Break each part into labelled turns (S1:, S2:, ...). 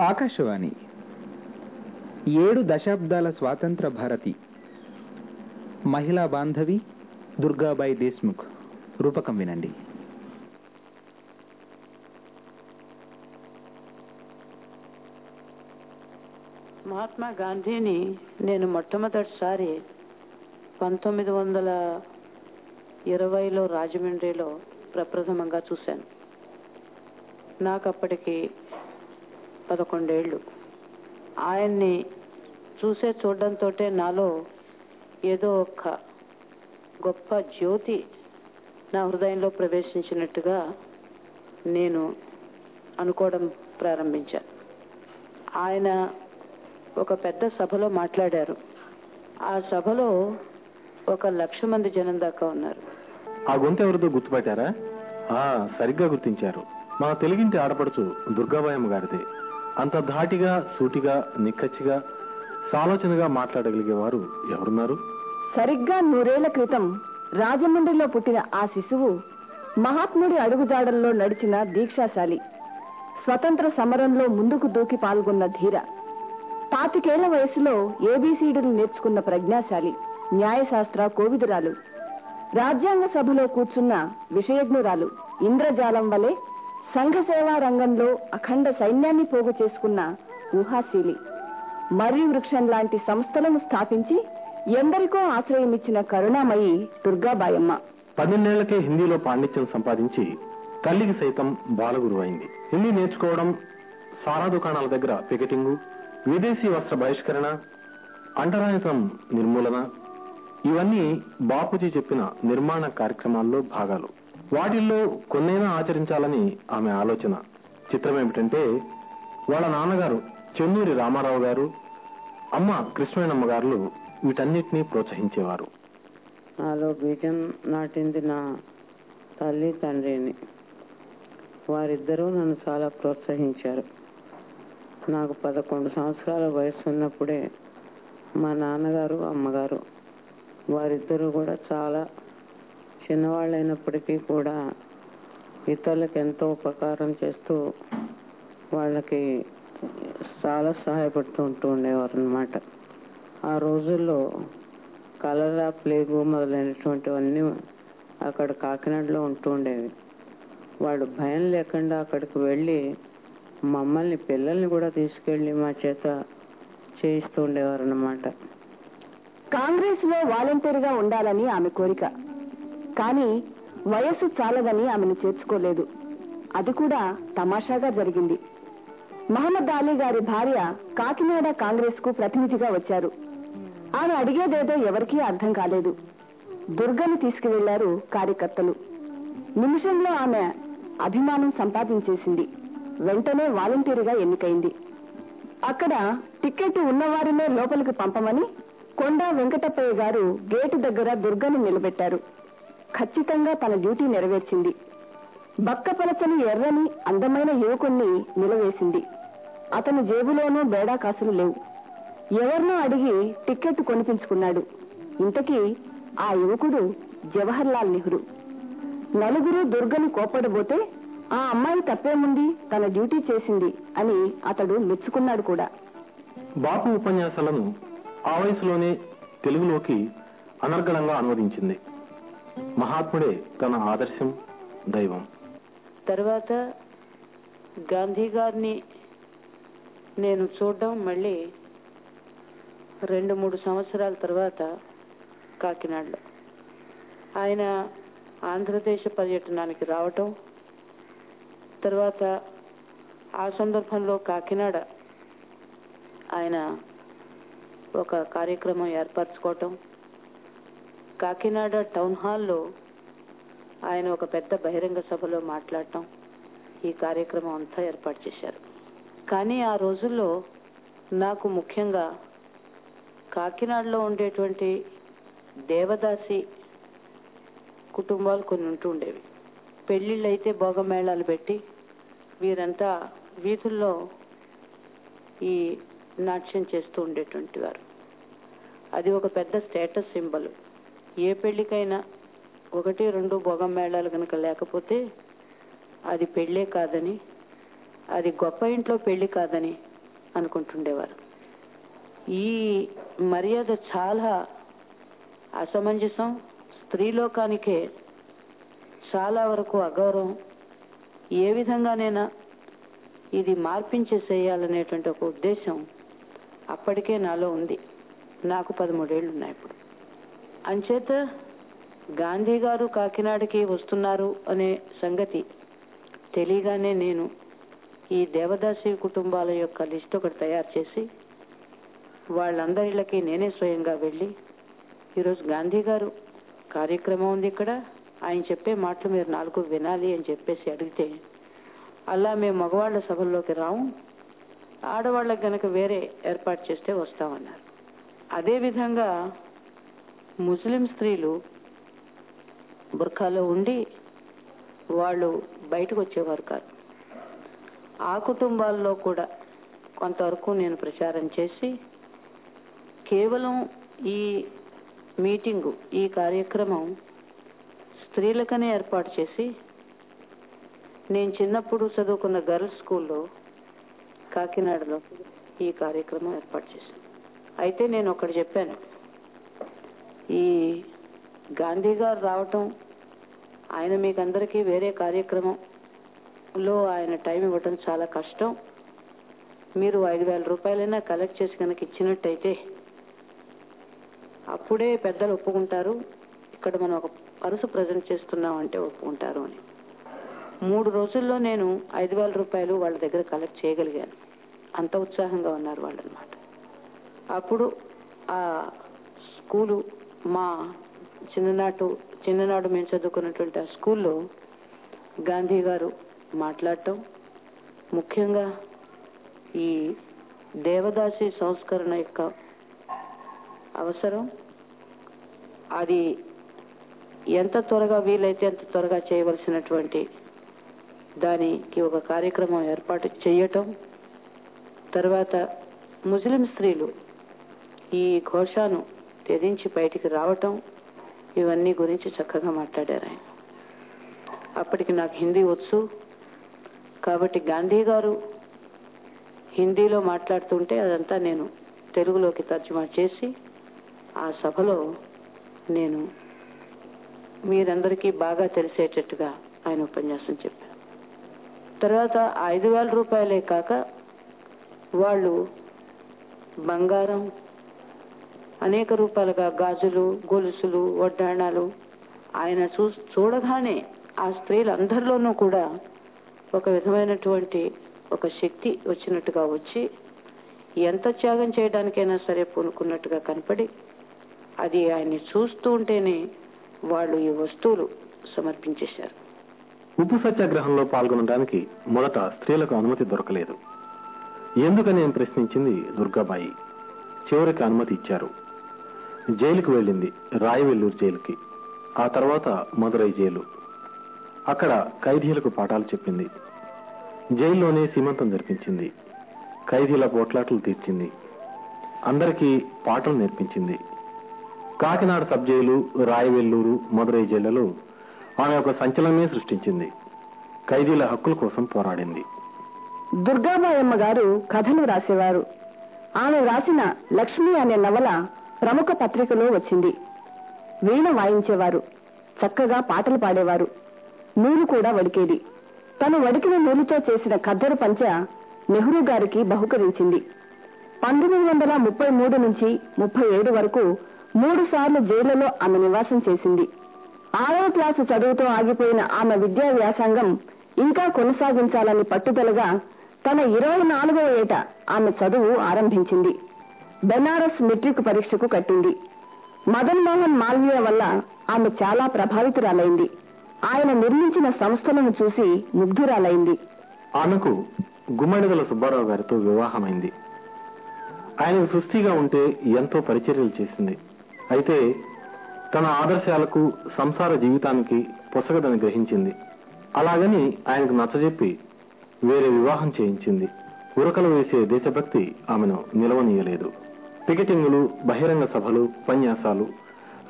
S1: ఆకాశవాణి. ఏడు దశాబ్దాల స్వాతంత్ర భారతి. మహిళా బాంధవి దుర్గాబాయి దేశ్ముఖ్. రూపకం వినండి.
S2: మహాత్మా గాంధీని నేను మొట్టమొదటిసారి పంతొమ్మిది వందల ఇరవైలో రాజమండ్రిలో ప్రప్రథమంగా చూశాను. నాకు అప్పటికి పదకొండేళ్ళు. ఆయన్ని చూసే చూడడంతో నాలో ఏదో ఒక గొప్ప జ్యోతి నా హృదయంలో ప్రవేశించినట్టుగా నేను అనుకోవడం ప్రారంభించాను ఆయన ఒక పెద్ద సభలో మాట్లాడారు. ఆ సభలో ఒక లక్ష మంది జనం దాకా ఉన్నారు.
S3: ఆ గొంతు ఎవరిదో గుర్తుపట్టారా? సరిగ్గా గుర్తించారు. మా తెలుగింటి ఆడపడుచు దుర్గాబాయమ్మ గారిదే. అంత ధాటిగా సూటిగా నిక్కచ్చిగా సాలోచనగా మాట్లాడగలిగేవారు ఎవరున్నారు?
S4: సరిగ్గా నూరేళ్ళ క్రితం రాజమండ్రిలో పుట్టిన ఆ శిశువు మహాత్ముడి అడుగుజాడల్లో నడిచిన దీక్షాశాలి స్వతంత్ర సమరంలో ముందుకు దూకి పాల్గొన్న ధీర పాతికేళ్ళ వయసులో ఏబీసీడీలు నేర్చుకున్న ప్రజ్ఞాశాలి న్యాయశాస్త్ర కోవిదురాలు రాజ్యాంగ సభలో కూర్చున్న విషయజ్ఞురాలు ఇంద్రజాలం వలె సంఘ సేవా రంగంలో అఖండ సైన్యాన్ని పోగు చేసుకున్న ఊహాశీలి మర్రి వృక్షం లాంటి సంస్థలను స్థాపించి ఎందరికో ఆశ్రయమిచ్చిన కరుణామయి దుర్గాబాయమ్మ.
S3: పన్నెండేళ్ళకే హిందీలో పాండిత్యం సంపాదించి తల్లికి సైతం బాలగురు అయింది హిందీ నేర్చుకోవడం సారా దుకాణాల దగ్గర పికెటింగు విదేశీ వస్త్ర బహిష్కరణ అంటరాయసం నిర్మూలన ఇవన్నీ బాపూజీ చెప్పిన నిర్మాణ కార్యక్రమాల్లో భాగాలు. వాటిల్లో కొన్నైనా ఆచరించాలని ఆమె ఆలోచన. చిత్రం ఏమిటంటే వాళ్ళ నాన్నగారు చెన్నూరి రామారావు గారు అమ్మ కృష్ణమ్మ గారు వీటన్నిటినీ ప్రోత్సహించేవారు.
S2: నాలో బీజం నాటింది నా తల్లి తండ్రిని. వారిద్దరూ నన్ను చాలా ప్రోత్సహించారు. నాకు పదకొండు సంవత్సరాల వయసు ఉన్నప్పుడే మా నాన్నగారు అమ్మగారు వారిద్దరూ కూడా చాలా చిన్నవాళ్ళైనప్పటికీ కూడా ఇతరులకు ఎంతో ఉపకారం చేస్తూ వాళ్ళకి చాలా సహాయపడుతూ ఉంటూ ఉండేవారు అనమాట ఆ రోజుల్లో కలరా ప్లేగు మొదలైనటువంటివన్నీ అక్కడ కాకినాడలో ఉంటూ ఉండేవి. వాళ్ళు భయం లేకుండా అక్కడికి వెళ్ళి మమ్మల్ని పిల్లల్ని కూడా తీసుకెళ్ళి మా చేత చేయిస్తూ ఉండేవారు అన్నమాట
S4: కాంగ్రెస్లో వాలంటీర్గా ఉండాలని ఆమె కోరిక. కానీ వయస్సు చాలదని ఆమెను చేర్చుకోలేదు. అది కూడా తమాషాగా జరిగింది. మహమ్మద్ అలీ గారి భార్య కాకినాడ కాంగ్రెస్కు ప్రతినిధిగా వచ్చారు. ఆమె అడిగేదేదో ఎవరికీ అర్థం కాలేదు. దుర్గని తీసుకువెళ్ళారు కార్యకర్తలు. నిమిషంలో ఆమె అభిమానం సంపాదించేసింది. వెంటనే వాలంటీర్గా ఎన్నికైంది. అక్కడ టికెట్ ఉన్నవారినే లోపలికి పంపమని కొండా వెంకటప్పయ్య గారు గేటు దగ్గర దుర్గను నిలబెట్టారు. ఖచ్చితంగా తన డ్యూటీ నెరవేర్చింది. బక్కపలచని ఎర్రని అందమైన యువకుణ్ణి నిలవేసింది. అతని జేబులోనూ బేడా కాసులు లేవు. ఎవరినో అడిగి టిక్కెట్ కొనిపించుకున్నాడు. ఇంతకీ ఆ యువకుడు జవహర్లాల్ నెహ్రూ. నలుగురు దుర్గని కోపడబోతే ఆ అమ్మాయి తప్పేముంది? తన డ్యూటీ చేసింది అని అతడు మెచ్చుకున్నాడు కూడా.
S3: బాపు ఉపన్యాసాలను ఆ వయసులోనే తెలుగులోకి అనర్గళంగా అనువదించింది. మహాత్ముడే తన ఆదర్శం దైవం.
S2: తర్వాత గాంధీ గారిని నేను చూడడం మళ్ళీ రెండు మూడు సంవత్సరాల తర్వాత కాకినాడలో. ఆయన ఆంధ్రదేశ పర్యటనానికి రావటం తర్వాత ఆ సందర్భంలో కాకినాడ ఆయన ఒక కార్యక్రమం ఏర్పరచుకోవటం కాకినాడ టౌన్ హాల్లో ఆయన ఒక పెద్ద బహిరంగ సభలో మాట్లాడటం ఈ కార్యక్రమం అంతా ఏర్పాటు చేశారు. కానీ ఆ రోజుల్లో నాకు ముఖ్యంగా కాకినాడలో ఉండేటువంటి దేవదాసి కుటుంబాలు కొన్ని ఉంటూ ఉండేవి. పెళ్ళిళ్ళు అయితే భోగమేళాలు పెట్టి వీరంతా వీధుల్లో ఈ నాట్యం చేస్తూ ఉండేటువంటి వారు. అది ఒక పెద్ద స్టేటస్ సింబల్. ఏ పెళ్ళికైనా ఒకటి రెండు భోగం మేళాలు కనుక లేకపోతే అది పెళ్ళే కాదని అది గొప్ప ఇంట్లో పెళ్ళి కాదని అనుకుంటుండేవారు. ఈ మర్యాద చాలా అసమంజసం స్త్రీలోకానికే చాలా వరకు అగౌరవం. ఏ విధంగానైనా ఇది మార్పించేసేయాలనేటువంటి ఒక ఉద్దేశం అప్పటికే నాలో ఉంది. నాకు పదమూడేళ్ళు ఉన్నాయి ఇప్పుడు. అంచేత గాంధీ గారు కాకినాడకి వస్తున్నారు అనే సంగతి తెలియగానే నేను ఈ దేవదాసి కుటుంబాల యొక్క లిస్ట్ ఒకటి తయారు చేసి వాళ్ళందరిళ్ళకి నేనే స్వయంగా వెళ్ళి ఈరోజు గాంధీ గారు కార్యక్రమం ఉంది ఇక్కడ. ఆయన చెప్పే మాటలు మీరు నాలుగు వినాలి అని చెప్పేసి అడిగితే అలా మేము మగవాళ్ళ సభల్లోకి రాము. ఆడవాళ్ళకి గనక వేరే ఏర్పాటు చేస్తే వస్తామన్నారు. అదేవిధంగా ముస్లిం స్త్రీలు బుర్ఖాలో ఉండి వాళ్ళు బయటకు వచ్చేవారు కాదు. ఆ కుటుంబాల్లో కూడా కొంతవరకు నేను ప్రచారం చేసి కేవలం ఈ మీటింగు ఈ కార్యక్రమం స్త్రీలకనే ఏర్పాటు చేసి నేను చిన్నప్పుడు చదువుకున్న గర్ల్స్ స్కూల్లో కాకినాడలో ఈ కార్యక్రమం ఏర్పాటు చేశాను. అయితే నేను ఒకటి చెప్పాను. ఈ గాంధీ గారు రావటం ఆయన మీకందరికీ వేరే కార్యక్రమంలో ఆయన టైం ఇవ్వటం చాలా కష్టం. మీరు ఐదు వేల రూపాయలైనా కలెక్ట్ చేసి కనుక ఇచ్చినట్టయితే అప్పుడే పెద్దలు ఒప్పుకుంటారు. ఇక్కడ మనం ఒక పరుసు ప్రజెంట్ చేస్తున్నాం అంటే ఒప్పుకుంటారు అని. మూడు రోజుల్లో నేను ఐదు వేల రూపాయలు వాళ్ళ దగ్గర కలెక్ట్ చేయగలిగాను. అంత ఉత్సాహంగా ఉన్నారు వాళ్ళు అనమాట అప్పుడు ఆ స్కూలు మా చిన్ననాటు చిన్ననాడు మేము చదువుకున్నటువంటి ఆ స్కూల్లో గాంధీ గారు మాట్లాడటం. ముఖ్యంగా ఈ దేవదాసి సంస్కరణ యొక్క అవసరం. అది ఎంత త్వరగా వీలైతే అంత త్వరగా చేయవలసినటువంటి దానికి ఒక కార్యక్రమం ఏర్పాటు చేయటం. తర్వాత ముస్లిం స్త్రీలు ఈ ఘోషాను త్యజించి బయటికి రావటం ఇవన్నీ గురించి చక్కగా మాట్లాడారు ఆయన. అప్పటికి నాకు హిందీ వచ్చు. కాబట్టి గాంధీ గారు హిందీలో మాట్లాడుతుంటే అదంతా నేను తెలుగులోకి తర్జుమా చేసి ఆ సభలో నేను మీరందరికీ బాగా తెలిసేటట్టుగా ఆయన ఉపన్యాసం చెప్పారు. తర్వాత ఐదు వేల రూపాయలే కాక వాళ్ళు బంగారం అనేక రూపాలుగా గాజులు గొలుసులు వడ్డాణాలు ఆయన చూ చూడగానే ఆ స్త్రీలందరిలోనూ కూడా ఒక విధమైనటువంటి ఒక శక్తి వచ్చినట్టుగా వచ్చి ఎంత త్యాగం చేయడానికైనా సరే పూనుకున్నట్టుగా కనపడి అది ఆయన్ని చూస్తూ ఉంటేనే వాళ్ళు ఈ వస్తువులు సమర్పించేశారు.
S3: ఉప్పు సత్యాగ్రహంలో పాల్గొనడానికి మొదట స్త్రీలకు అనుమతి దొరకలేదు. ఎందుకని ప్రశ్నించింది దుర్గాబాయి. చివరికి అనుమతి ఇచ్చారు. జైలుకు వెళ్ళింది రాయవెల్లూరు జైలుకి. ఆ తర్వాత మదురై జైలు. అక్కడ ఖైదీలకు పాఠాలు చెప్పింది. జైల్లోనే సీమంతం జరిపించింది. ఖైదీల పోట్లాట్లు తీర్చింది. అందరికీ పాటలు నేర్పించింది. కాకినాడ సబ్ జైలు రాయవెల్లూరు మదురై జైళ్ళలో ఆమె ఒక సంచలనమే సృష్టించింది. ఖైదీల హక్కుల కోసం పోరాడింది.
S4: దుర్గాబాయమ్మ గారు కథలు రాసేవారు. ఆమె రాసిన లక్ష్మి అనే నవల ప్రముఖ పత్రికలో వచ్చింది. వీణ వాయించేవారు చక్కగా పాటలు పాడేవారు నూలు కూడా వడికేది. తను వడికిన నూలుతో చేసిన ఖద్దరు పంచ నెహ్రూ గారికి బహుకరించింది. పంతొమ్మిది వందల ముప్పై మూడు నుంచి ముప్పై ఏడు వరకు మూడు సార్లు జైళ్ళలో ఆమె నివాసం చేసింది. ఆరవ క్లాసు చదువుతో ఆగిపోయిన ఆమె విద్యా వ్యాసంగం ఇంకా కొనసాగించాలని పట్టుదలగా తన ఇరవై నాలుగవ ఏట ఆమె చదువు ఆరంభించింది. బెనారస్ మెట్రిక్ పరీక్షకు కట్టింది. మదన్ మోహన్ మాల్వియా వల్ల ఆమె చాలా ప్రభావితురాలైంది. ఆయన నిర్మించిన సంస్థలను చూసి ముగ్ధురాలైంది.
S3: ఆమెకు గుమ్మడిదల సుబ్బారావు గారితో వివాహమైంది. ఆయన సుస్థిగా ఉంటే ఎంతో పరిచర్యలు చేసింది. అయితే తన ఆదర్శాలకు సంసార జీవితానికి పొసగదని గ్రహించింది. అలాగని ఆయనకు నచ్చజెప్పి వేరే వివాహం చేయించింది. ఉరకలు వేసే దేశభక్తి ఆమెను నిలవనీయలేదు. పికెటింగులు బహిరంగ సభలు ఉపన్యాసాలు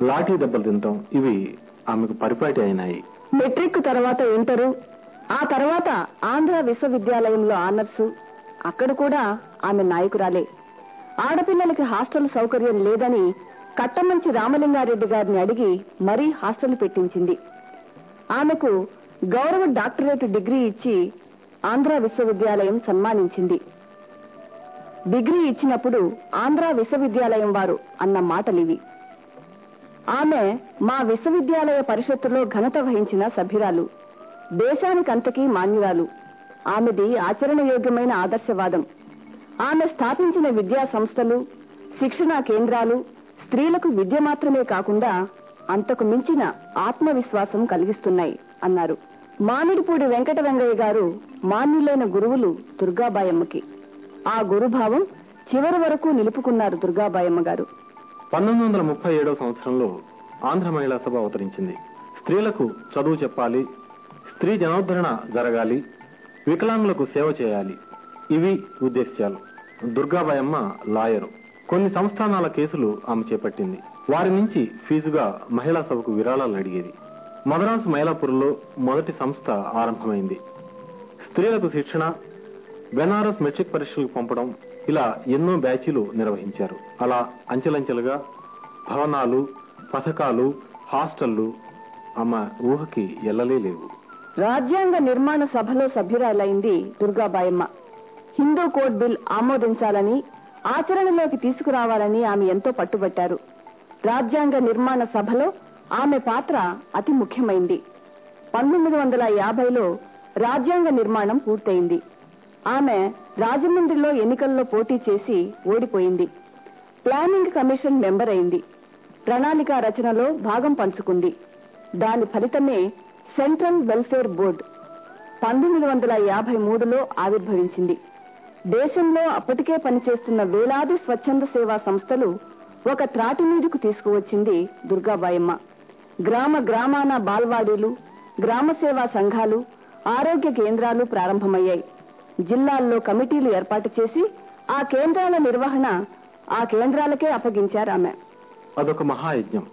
S3: లాఠీ దెబ్బలు తినటం ఇవి ఆమెకు పరిపాటి అయినాయి.
S4: మెట్రిక్ తర్వాత ఇంటరు ఆ తర్వాత ఆంధ్ర విశ్వవిద్యాలయంలో ఆనర్సు. అక్కడ కూడా ఆమె నాయకురాలే. ఆడపిల్లలకి హాస్టల్ సౌకర్యం లేదని కట్టమంచి రామలింగారెడ్డి గారిని అడిగి మరీ హాస్టల్ పెట్టించింది. ఆమెకు గౌరవ డాక్టరేట్ డిగ్రీ ఇచ్చి ఆంధ్ర విశ్వవిద్యాలయం సన్మానించింది. డిగ్రీ ఇచ్చినప్పుడు ఆంధ్ర విశ్వవిద్యాలయం వారు అన్న మాటలివి. ఆమె మా విశ్వవిద్యాలయ పరిషత్తులో ఘనత వహించిన సభ్యురాలు. దేశానికంతకీ మాన్యురాలు. ఆమెది ఆచరణయోగ్యమైన ఆదర్శవాదం. ఆమె స్థాపించిన విద్యా సంస్థలు శిక్షణా కేంద్రాలు స్త్రీలకు విద్య మాత్రమే కాకుండా అంతకు మించిన ఆత్మవిశ్వాసం కలిగిస్తున్నాయి అన్నారు. మామిడిపూడి వెంకట వెంగయ్య గారు మాన్యులైన గురువులు దుర్గాబాయమ్మకి. ఆ గురుభావం చివరి వరకు నిలుపుకున్నారు దుర్గాబాయమ్మ గారు
S3: పంతొమ్మిది వందల ముప్పై ఏడవ సంవత్సరంలో ఆంధ్ర మహిళా సభ అవతరించింది. స్త్రీలకు చదువు చెప్పాలి స్త్రీ జనోద్ధరణ జరగాలి వికలాంగులకు సేవ చేయాలి ఇవి ఉద్దేశ్యాలు. దుర్గాబాయమ్మ లాయరు. కొన్ని సంస్థానాల కేసులు ఆమె చేపట్టింది. వారి నుంచి ఫీజుగా మహిళా సభకు విరాళాలు అడిగేది. మద్రాసు మైలాపూర్లో మొదటి సంస్థ ఆరంభమైంది. స్త్రీలకు శిక్షణ బెనారస్ మెట్రిక్ పరీక్షలకు పంపడం ఇలా ఎన్నో బ్యాచీలు నిర్వహించారు. అలా అంచెలంచెలుగా భవనాలు పథకాలు హాస్టళ్ళు ఆమె ఊహకి ఎల్లలే లేవు.
S4: రాజ్యాంగ నిర్మాణ సభలో సభ్యురాలైంది దుర్గాబాయమ్మ. హిందూ కోడ్ బిల్ ఆమోదించాలని ఆచరణలోకి తీసుకురావాలని ఆమె ఎంతో పట్టుబట్టారు. రాజ్యాంగ నిర్మాణ సభలో ఆమె పాత్ర అతి ముఖ్యమైంది. పంతొమ్మిది వందల యాభైలో రాజ్యాంగ నిర్మాణం పూర్తయింది. ఆమె రాజమండ్రిలో ఎన్నికల్లో పోటీ చేసి ఓడిపోయింది. ప్లానింగ్ కమిషన్ మెంబర్ అయింది. ప్రణాళిక రచనలో భాగం పంచుకుంది. దాని ఫలితమే సెంట్రల్ వెల్ఫేర్ బోర్డు పంతొమ్మిది వందల యాభై మూడులో ఆవిర్భవించింది. దేశంలో అప్పటికే పనిచేస్తున్న వేలాది స్వచ్ఛంద సేవా సంస్థలు ఒక త్రాటి మీదకు తీసుకువచ్చింది దుర్గాబాయమ్మ. గ్రామ గ్రామాన బాల్వాడీలు గ్రామ సేవా సంఘాలు ఆరోగ్య కేంద్రాలు ప్రారంభమయ్యాయి. జిల్లాల్లో కమిటీలు ఏర్పాటు చేసి ఆ కేంద్రాల నిర్వహణ ఆ కేంద్రాలకే అప్పగించారు ఆమె.
S3: అదొక మహాయజ్ఞం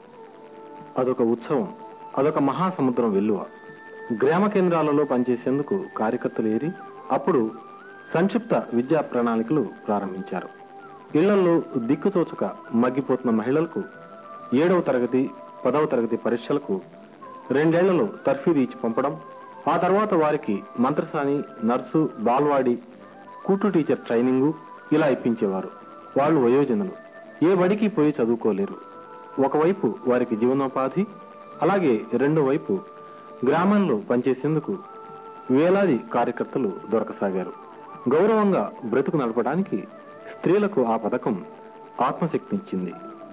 S3: అదొక ఉత్సవం అదొక మహాసముద్రం వెల్లువ. గ్రామ కేంద్రాలలో పనిచేసేందుకు కార్యకర్తలు ఏరి అప్పుడు సంక్షిప్త విద్యా ప్రణాళికలు ప్రారంభించారు. ఇళ్ళలో దిక్కుతోచక మగ్గిపోతున్న మహిళలకు ఏడవ తరగతి పదవ తరగతి పరీక్షలకు రెండేళ్ళలో తర్ఫీదు ఇచ్చి పంపడం ఆ తర్వాత వారికి మంత్రసాని నర్సు బాల్వాడి కూటు టీచర్ ట్రైనింగు ఇలా ఇప్పించేవారు. వాళ్ళు వయోజనులు. ఏ బడికి పోయి చదువుకోలేరు. ఒకవైపు వారికి జీవనోపాధి అలాగే రెండో వైపు గ్రామంలో పనిచేసేందుకు వేలాది కార్యకర్తలు దొరకసాగారు. గౌరవంగా బ్రతుకు నడపడానికి స్త్రీలకు ఆ పథకం ఆత్మశక్తినిచ్చింది.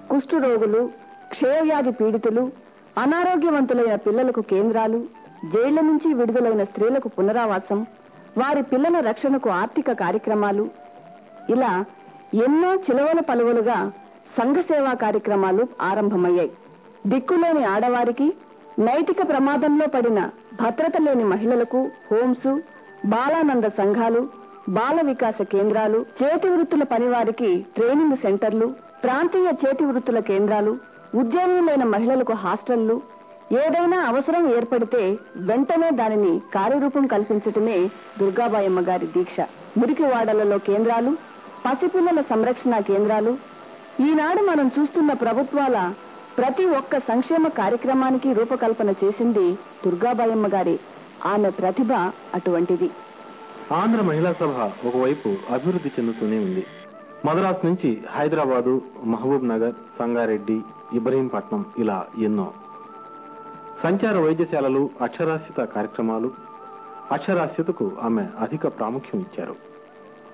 S4: కుష్టు రోగులు క్షయవ్యాధి పీడితులు అనారోగ్యవంతులైన పిల్లలకు కేంద్రాలు జైళ్ళ నుంచి విడుదలైన స్త్రీలకు పునరావాసం వారి పిల్లల రక్షణకు ఆర్థిక కార్యక్రమాలు ఇలా ఎన్నో చిలవల పలువలుగా సంఘ సేవా కార్యక్రమాలు ఆరంభమయ్యాయి. దిక్కులేని ఆడవారికి నైతిక ప్రమాదంలో పడిన భద్రత లేని మహిళలకు హోంసు బాలానంద సంఘాలు బాల వికాస కేంద్రాలు చేతి వృత్తుల పనివారికి ట్రైనింగ్ సెంటర్లు ప్రాంతీయ చేతి వృత్తుల కేంద్రాలు ఉద్యోగులైన మహిళలకు హాస్టళ్ళు ఏదైనా అవసరం ఏర్పడితే వెంటనే దానిని కార్యరూపం కల్పించటమే దుర్గాబాయమ్మ గారి దీక్ష. మురికి వాడలలో కేంద్రాలు పసిపిల్లల సంరక్షణ కేంద్రాలు. ఈనాడు మనం చూస్తున్న ప్రభుత్వాల ప్రతి ఒక్క సంక్షేమ కార్యక్రమానికి రూపకల్పన చేసింది దుర్గాబాయమ్మ గారి ఆమె ప్రతిభ అటువంటిది.
S3: ఆంధ్ర మహిళా సభ ఒకవైపు అభివృద్ధి చెందుతూనే ఉంది. మద్రాస్ నుంచి హైదరాబాదు మహబూబ్ నగర్ సంగారెడ్డి ఇబ్రహీంపట్నం ఇలా ఎన్నో సంచార వైద్యశాలలు అక్షరాస్యత కార్యక్రమాలు. అక్షరాస్యతకు ఆమె అధిక ప్రాముఖ్యం ఇచ్చారు.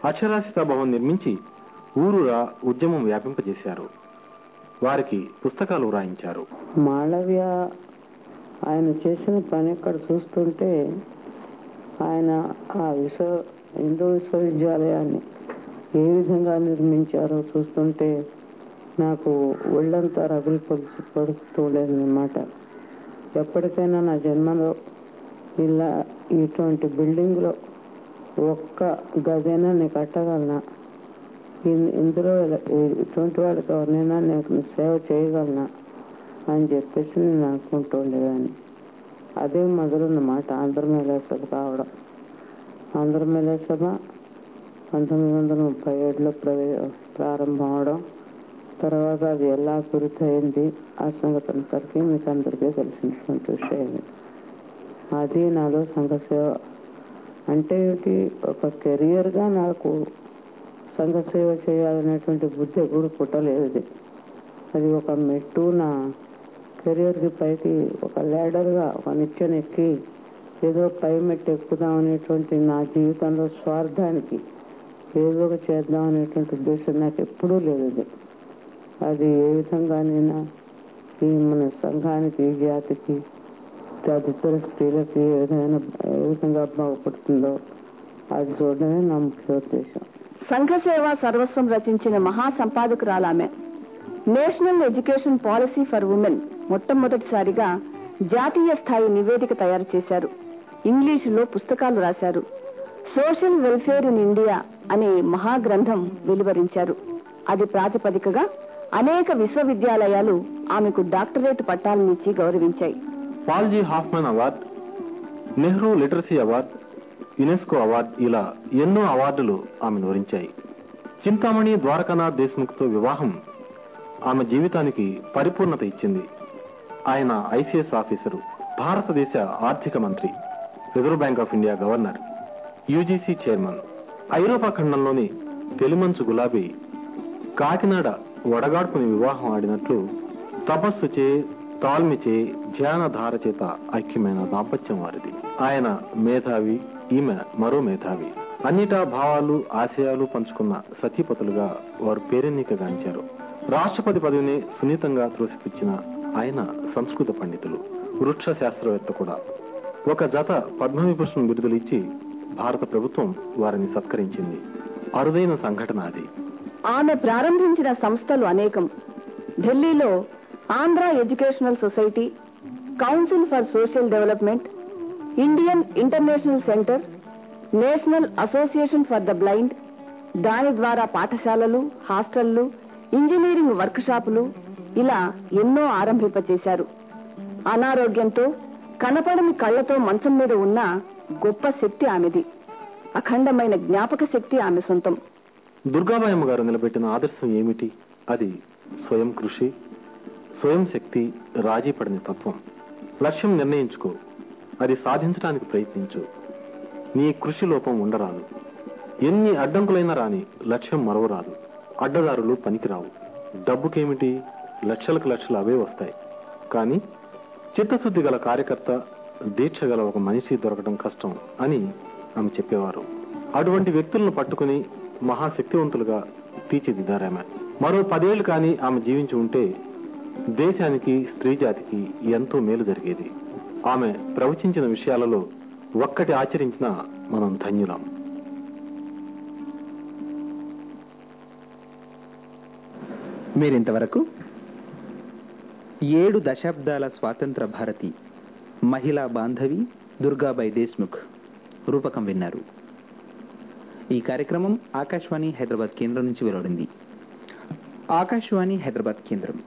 S3: అక్షరాస్యత భవన్ నిర్మించి ఊరురా ఉద్యమం వ్యాపింపజేశారు. వారికి పుస్తకాలు రాయించారు.
S5: మాళవ్య ఆయన చేసిన పని ఇక్కడ చూస్తుంటే ఆయన ఆ విశ్వ హిందూ విశ్వవిద్యాలయాన్ని ఏ విధంగా నిర్మించారో చూస్తుంటే నాకు ఒళ్ళంతా రగులు పడుతూ పడుతూ ఎప్పటికైనా నా జన్మలో ఇలా ఇటువంటి బిల్డింగ్లో ఒక్క గదైనా నేను కట్టగలనా? ఇందులో ఇటువంటి వాళ్ళకి ఎవరినైనా నేను సేవ చేయగలనా? అని చెప్పేసి నేను అనుకుంటూ ఉండేదాన్ని. అదే మొదలన్నమాట ఆంధ్ర సభ కావడం. ఆంధ్ర సభ పంతొమ్మిది వందల ముప్పై ఏడులో ప్రవే ప్రారంభం అవడం. తర్వాత అది ఎలా పూర్తయింది ఆ సంగతి అంతటికీ మీకు అందరికీ తెలిసినటువంటి విషయమే. అది నాలో సంఘసేవ అంటే ఒక కెరియర్గా నాకు సంఘసేవ చేయాలనేటువంటి బుద్ధి ఎప్పుడు పుట్టలేదు అది. ఒక మెట్టు నా కెరియర్కి పైకి ఒక ల్యాడర్గా ఒక నిచ్చెన ఎక్కి ఏదో పై మెట్టు ఎక్కుదాం అనేటువంటి నా జీవితంలో స్వార్థానికి ఏదో ఒక చేద్దాం అనేటువంటి ఉద్దేశం నాకు ఎప్పుడూ లేదు అది ఏ విధంగానైనా ఈ మన సంఘానికి జాతికి తదితర స్త్రీలకి ఏ ఏ విధంగా బాగుపడుతుందో అది చూడడమే నా ముఖ్య ఉద్దేశం.
S4: సంఘ సేవ సర్వస్వం రచించిన మహా సంపాదకురాలామె national education policy for women మొట్టమొదటిసారిగా జాతీయ స్థాయి నివేదిక తయారు చేశారు. ఇంగ్లీషులో పుస్తకాలు రాశారు. సోషల్ వెల్ఫేర్ ఇన్ ఇండియా అనే మహాగ్రంథం వెలువరించారు. అది ప్రాతిపదికగా అనేక విశ్వవిద్యాలయాలు ఆమెకు డాక్టరేట్ పట్టాలనిచ్చి గౌరవించాయి.
S3: Paul G Hoffman award Nehru literacy award UNESCO award ఇలా ఎన్నో అవార్డులు ఆమెను వరించాయి. చింతామణి ద్వారకానాథ్ దేశ్ముఖ్తో వివాహం ఆమె జీవితానికి పరిపూర్ణత ఇచ్చింది. ఆయన ఐసీఎస్ ఆఫీసరు భారతదేశ ఆర్థిక మంత్రి Reserve Bank of India governor UGC chairman ఐరోపా ఖండంలోని తెలిమంచు గులాబీ కాకినాడ వడగాడ్పుని వివాహం ఆడినట్లు తపస్సుచే తాల్మిచే ధ్యానధార చేత ఐక్యమైన దాంపత్యం వారిది. ఆయన మేధావి ఈమె మరో మేధావి. అన్నిటా భావాలు ఆశయాలు పంచుకున్న సతీపతులుగా వారు పేరెన్నికగాంచారు రాష్ట్రపతి పదవిని సున్నితంగా త్రోసిపుచ్చిన ఆయన సంస్కృత పండితులు. వృక్ష శాస్త్రవేత్త కూడా. ఒక జత పద్మవిభూషణ్ బిరుదులు ఇచ్చి భారత ప్రభుత్వం వారిని సత్కరించింది. అరుదైన సంఘటన అది.
S4: ఆమె ప్రారంభించిన సంస్థలు అనేకం. ఢిల్లీలో Andhra educational society council for social development Indian international centre national association for the blind దాని ద్వారా పాఠశాలలు హాస్టళ్ళు ఇంజనీరింగ్ వర్క్షాపులు ఇలా ఎన్నో ఆరంభింపచేశారు. అనారోగ్యంతో కనపడని కళ్ళతో మంచం మీద ఉన్న గొప్ప శక్తి ఆమెది. అఖండమైన జ్ఞాపక శక్తి ఆమె సొంతం.
S3: దుర్గాబాయమ్మ గారు నిలబెట్టిన ఆదర్శం ఏమిటి? అది స్వయం కృషి స్వయం శక్తి రాజీ పడని తత్వం. లక్ష్యం నిర్ణయించుకో. అది సాధించడానికి ప్రయత్నించు. నీ కృషి లోపం ఉండరాదు. ఎన్ని అడ్డంకులైనా రాని లక్ష్యం మరవరాదు. అడ్డదారులు పనికిరావు. డబ్బుకేమిటి? లక్షలకు లక్షలు అవే వస్తాయి. కానీ చిత్తశుద్ధి గల కార్యకర్త దీక్ష గల ఒక మనిషి దొరకడం కష్టం అని ఆమె చెప్పేవారు. అటువంటి వ్యక్తులను పట్టుకుని మహాశక్తివంతులుగా తీర్చిదిద్దారామె. మరో పదేళ్ళు కానీ ఆమె జీవించి ఉంటే దేశానికి స్త్రీ జాతికి ఎంతో మేలు జరిగేది. ఆమె ప్రవచించిన విషయాలలో ఒక్కటి ఆచరించిన మనం ధన్యులం.
S1: మీరింతవరకు ఏడు దశాబ్దాల స్వాతంత్ర భారతి మహిళా బాంధవి దుర్గాబాయి దేశ్ముఖ్ రూపకం విన్నారు. ఈ కార్యక్రమం ఆకాశవాణి హైదరాబాద్ కేంద్రం నుంచి వెలువడింది. ఆకాశవాణి హైదరాబాద్ కేంద్రం.